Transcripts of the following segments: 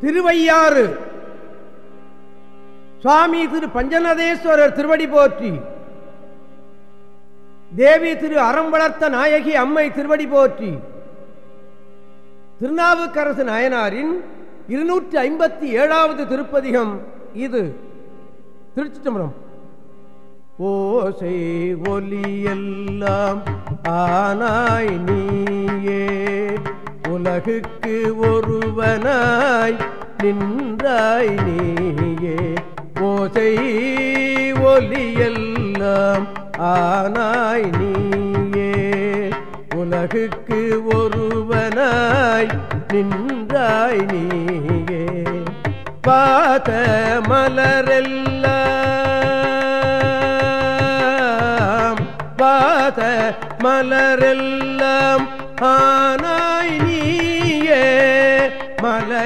திருவையாறு. சுவாமி திரு பஞ்சநதேஸ்வரர் திருவடி போற்றி. தேவி திரு அறம் வளர்த்த நாயகி அம்மை திருவடி போற்றி. திருநாவுக்கரசு நாயனாரின் இருநூற்றி ஐம்பத்தி ஏழாவது திருப்பதிகம் இது. திருச்சி தம்பரம் ஓசை ஒலியெல்லாம் ஆனாய் நீயே. உலகுக்கு ஒருவனாய் நின்றாய் நீயே. ஓசை ஒலியெல்லாம் ஆனாய் நீயே. உலகுக்கு ஒருவனாய் நின்றாய் நீயே. பாத மலரெல்லாம் பாத மலரெல்லாம் ஆனாய்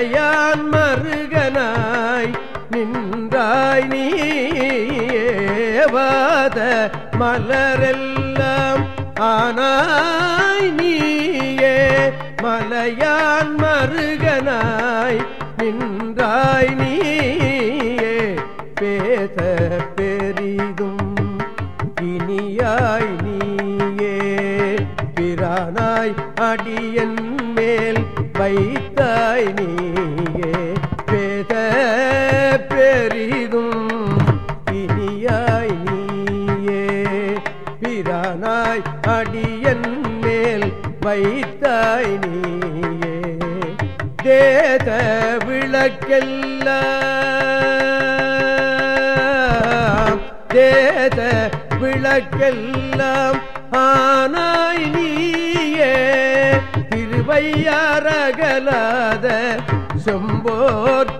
மலையான் மருகனாய் நின்றாய் நீவாத மலரெல்லாம் ஆனாய் நீயே. மலையான் மருகனாய் நின்றாய் நீயே. பேச பெரிதும் இனியாய் நீயே. பிரானாய் அடியன் மேல் வை வைத்தாய் நீயே பேத பெரிதும் இனியாய் நீயே. பிரானாய் அடியன் மேல் வைத்தாய் நீயே. தேத விளக்கெல்லாம் தேத விளக்கெல்லாம் ஆனாய் திருவையாரகலாத செம்போர்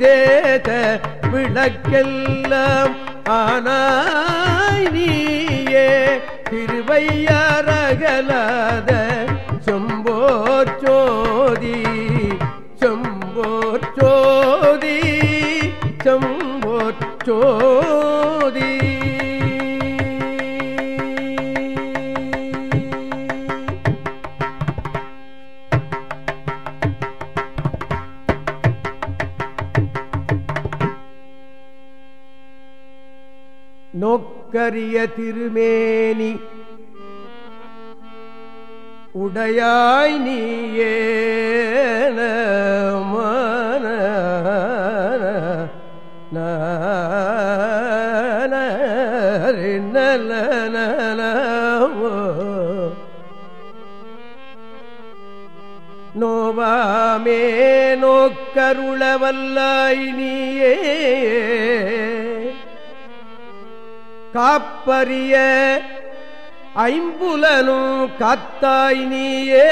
தேத விளக்கெல்லாம் ஆனாய் நீயே. திருவையாரகலாத செம்போர் சோதி செம்போர் சோதி திருமேனி. உடையாய் நீயே நோவாமே நோக்கருளவல்லாய் நீயே. காப்பரிய ஐம்புலனும் காத்தாய் நீயே.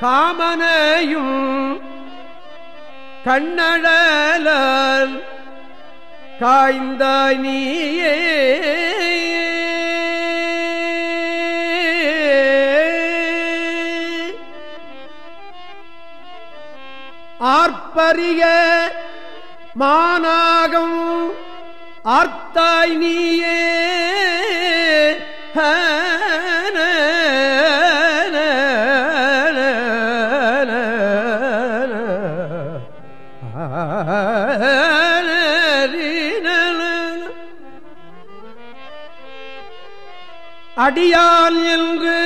காமனையும் கண்ணழலால் காய்ந்தாய் நீயே. ஆர்ப்பரிய மானாகம் ஆர்த்தாய் நீயே. அடியால் என்று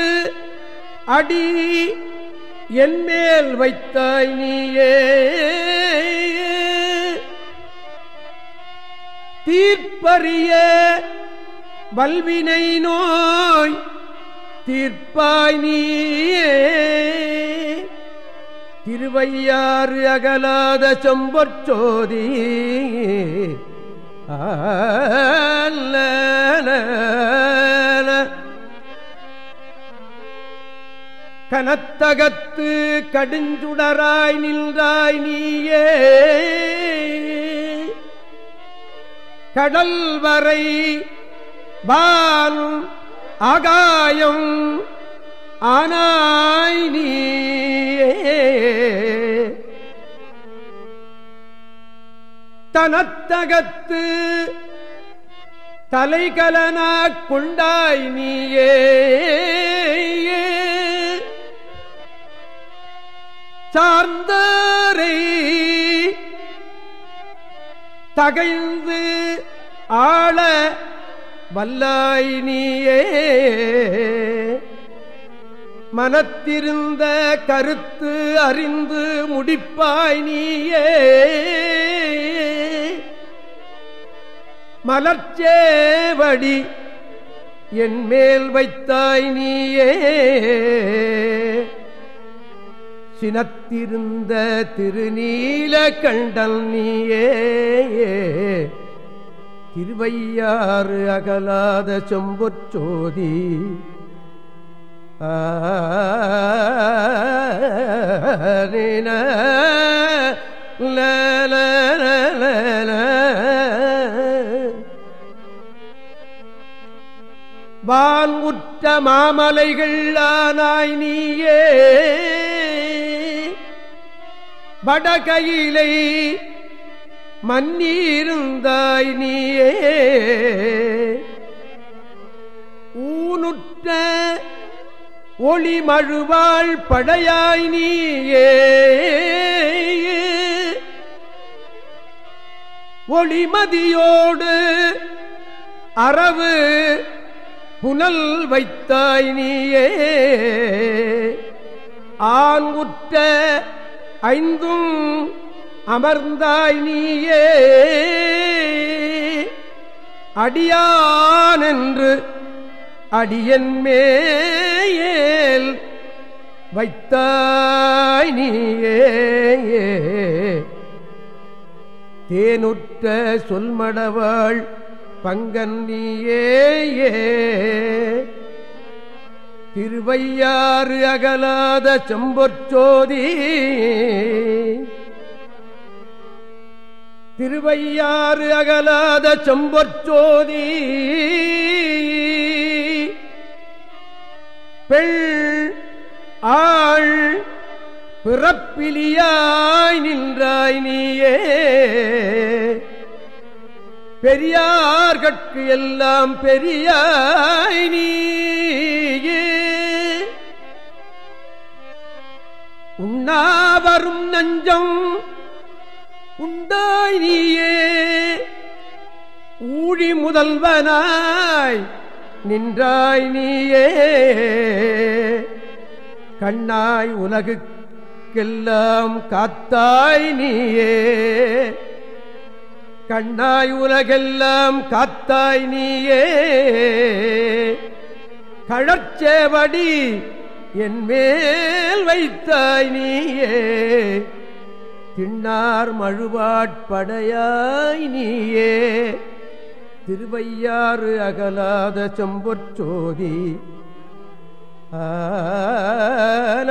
அடி என்மேல் வைத்தாய் நீயே. தீர்ப்பறிய வல்வினை நோய் தீர்ப்பாய் நீயே. திருவையாறு அகலாத செம்பொற்சோதி ஆ கனத்தகத்து கடுஞ்சுடராய் நின்றாய் நீயே. கடல் வரை வான் ஆகாயம் ஆனாய் நீயே. தனத்தகத்து தலைகலனாக் கொண்டாய் நீயே. சார்ந்தாரை தகைந்து ஆள வல்லாய் நீயே. மனத்திருந்த கருத்து அறிந்து முடிப்பாய் நீயே. மலர்ச்சேவடி என் மேல் வைத்தாய் நீயே. சினத்திருந்த திருநீல கண்டல் நீயே. திருவையாறு அகலாத சொம்பொச்சோதி வான் உற்ற மாமலைகள் ஆனாய் நீயே. வடகையிலை மன்னீருந்தாய் நீயே. ஊனுற்ற ஒளிமழுவாள் படையாய் நீயே. ஒளிமதியோடு அரவு புனல் வைத்தாய் நீயே. ஆண் உற்ற ஐந்தும் அமர்ந்தாய் நீயே. அடியானென்று அடியன் மேல் வைத்தாய் நீயே. தேனுற்ற சொல்மடவாள் பங்கன் நீயே. திருவையாறு அகலாத செம்பொற்சோதி திருவையாறு அகலாத செம்பொற்சோதி பெண் ஆள் பிறப்பிலியாய் நின்றாய் நீயே. பெரியார்கட்கு எல்லாம் பெரியாய் நீயே. உண்ணாவரும் நஞ்சம் உண்டாய் நீயே. ஊழி முதல்வனாய் நின்றாய் நீயே. கண்ணாய் உலகுக்கெல்லாம் காத்தாய் நீயே. கண்ணாய் உலகெல்லாம் காத்தாய் நீயே. கழற்சேவடி என் மேல் வைத்தாய் நீயே. திண்ணார் மழுவாட்படையாய் நீயே. திருவையாறு அகலாத செம்பொற்சோதி ஆன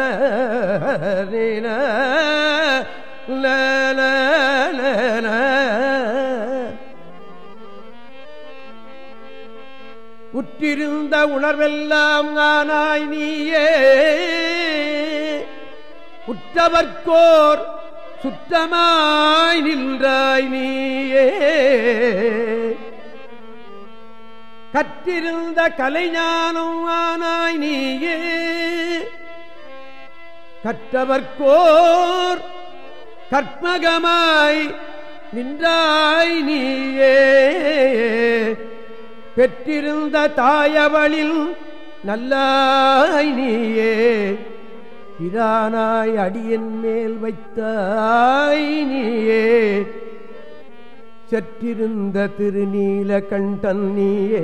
உற்றிருந்த உணர்வெல்லாம் ஆனாய் நீயே. உற்றவர்கோர் சுத்தமாய் நின்றாய் நீயே. கற்றிருந்த கலைஞானம் ஆனாய் நீயே. கற்றவர்கோர் கற்பகமாய் நின்றாய் நீயே. பெற்றிருந்த தாயவளில் நல்லாய் நீயே பிரானாய் அடியன் மேல் வைத்தாய் நீயே. செற்றிருந்த திருநீல கண்டன் நீயே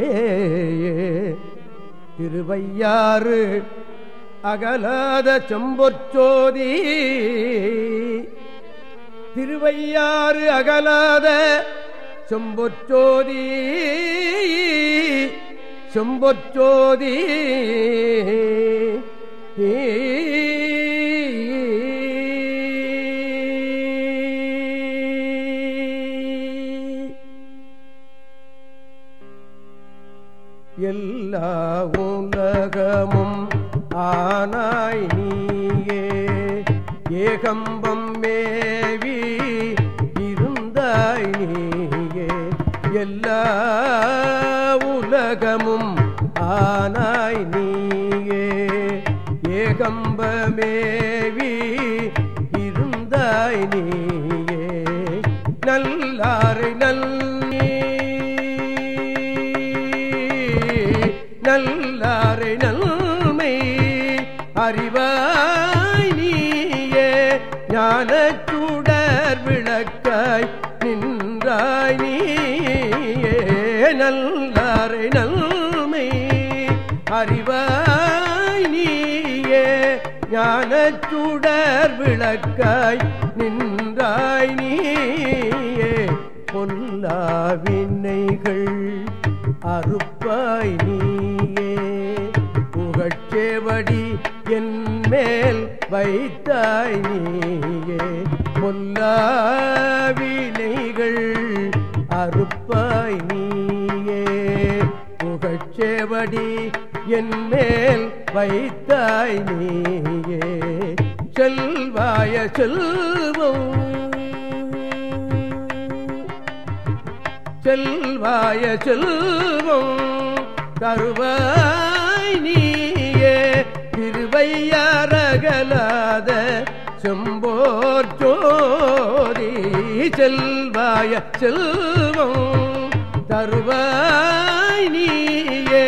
திருவையாறு அகலாத செம்பொற்சோதி திருவையாறு அகலாத செம்பொற்சோதி செம்பொற்சோதி எல்லா உலகமும் ஆனாய் நீயே ஏகம் உலகமும் ஆனாய் நீயே. ஏகம்பமேவி இருந்தாய் நீ நல் நாரை நல்மை அறிவாய் நீயே. ஞானச்சுடர் விளக்காய் நின்றாய் நீயே. பொல்லாவினைகள் அறுப்பாய் நீயே. புகழ்ச்சேவடி என் மேல் வைத்தாய் நீயே. பொல்லாவினைகள் அறுப்பாய் நீ புகழ்ச்சேவடி என் மேல் வைத்தாய் நீயே. செல்வாய செல்வம். செல்வாய செல்வம் தருவாய் நீயே. திருவையாரகலாத செம்போர் ஜோதி செல்வாய செல்வம். தருவாய் நீயே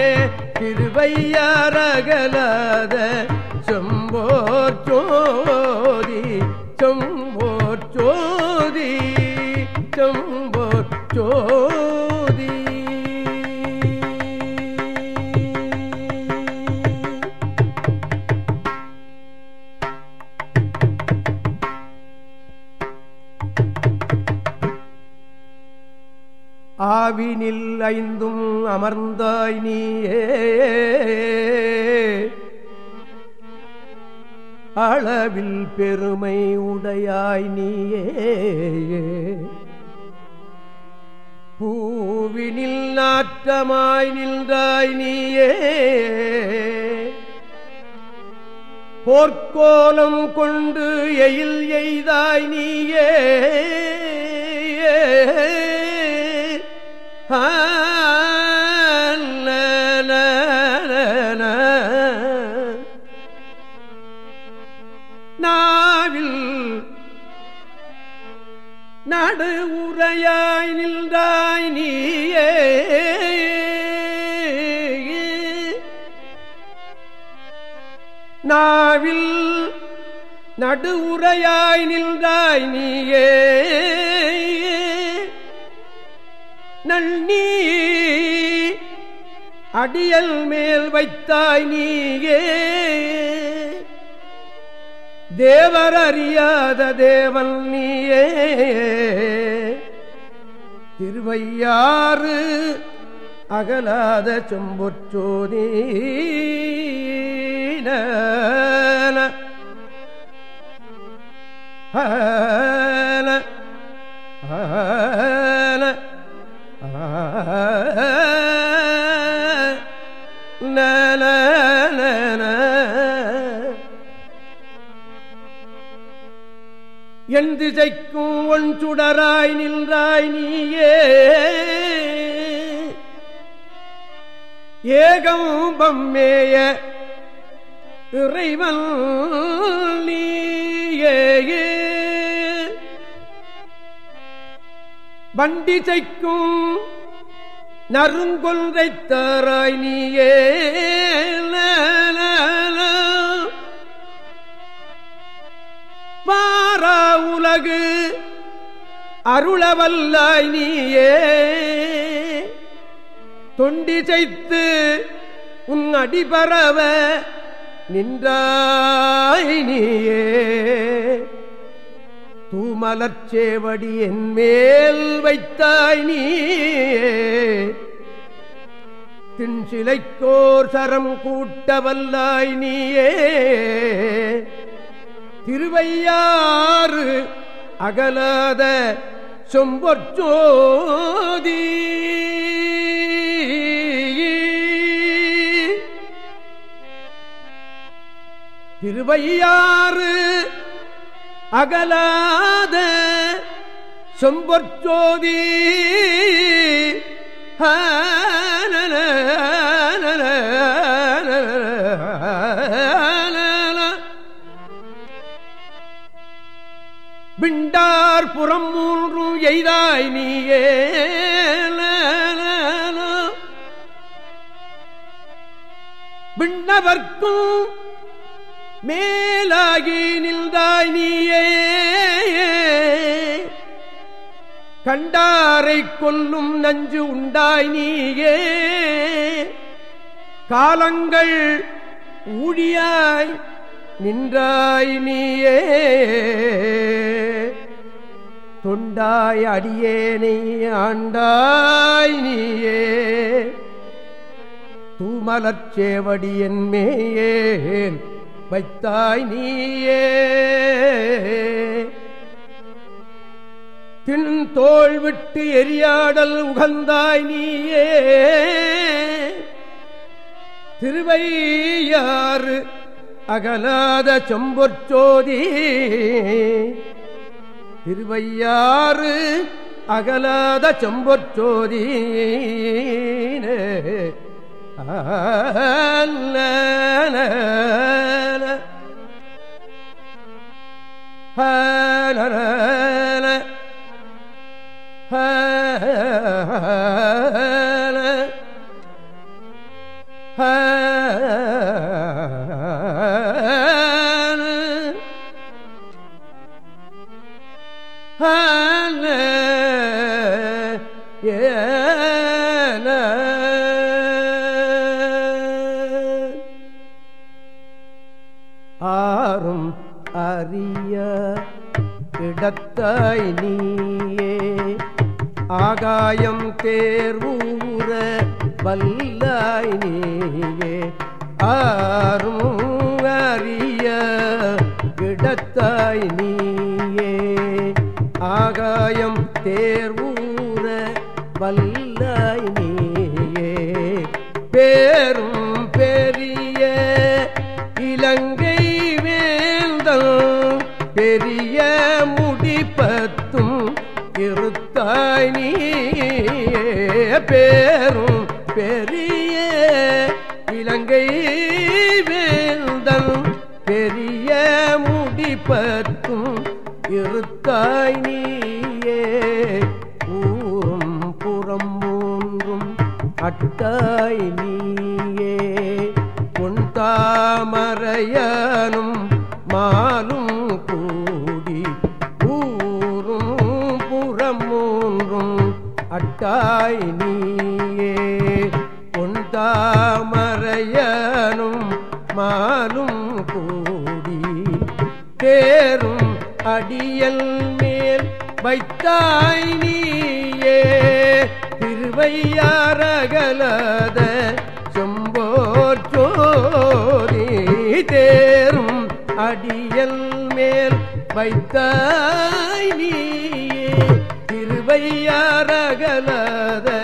திருவையாரகலாத செம்போர் ஜோதி செம்போர் ஜோதி செம்போர் ஜோதி ஆவினில் ஐந்தும் அமர்ந்தாய் நீயே. அளவில் பெருமை உடையாய் நீயே. பூவினில் நாற்றமாய் நின்றாய் நீயே. போர்க்கோலம் கொண்டு எயில் எய்தாய் நீயே. ஆ, நாவில் நடு உரையாய் நின்றாய் நீயே. நாவில் நடு உரையாய் நின்றாய் நீயே. நன்னீ அடியல் மேல் வைத்தாய் நீயே. தேவர் அறியாத தேவன் நீயே. திருவையாறு அகலாத செம்பொற்றோதி ஹன என் திசைக்கும் ஒன் சுடராய் நின்றாய் நீயே. ஏகம் பம்மேய இறைவன் நீயே. வண்டிசைக்கும் நறுங்கொன்றை தாராய் நீயே. பாரா உலகு அருளவல்லாய் நீயே. தொண்டிசைத்து உன் அடிபரவ நின்றாய் நீயே. தூமலர்ச்சேவடி என் மேல் வைத்தாய் நீயே. தின்சிலைக்கோர் சரம் கூட்டவல்லாய் நீயே. திருவையாறு அகலாத சொம்பொற்சோதி திருவையாறு அகலாத சொம்பொற்சோதி ஹன செய்தாய் எய்தாய் நீயே விண்ணவர்க்கும் மேலாகி நின்றாய் நீயே. கண்டாரை கொல்லும் நஞ்சு உண்டாய் நீயே. காலங்கள் ஊழியாய் நின்றாய் நீயே. தொண்டாய் அடியேனை ஆண்டாய் நீயே. தூமலச் சேவடி மேயேன் வைத்தாய் நீயே. தின் தோல் விட்டு எரியாடல் உகந்தாய் நீயே. திருவையாறு அகலாத செம்பொற்சோதி திருவையாறு அகலாத செம்பொற்சோதி ஹ இடத்தாய் நீயே. ஆகாயம் தேர்வூர வல்ல தாய் நீயே பொன் தாமரையனும் மாலும் கூடி ஊரும் புறமூன்றும் அட்டாய் அடியல் மேல் வைத்தாய் நீ திருவையாரகலதே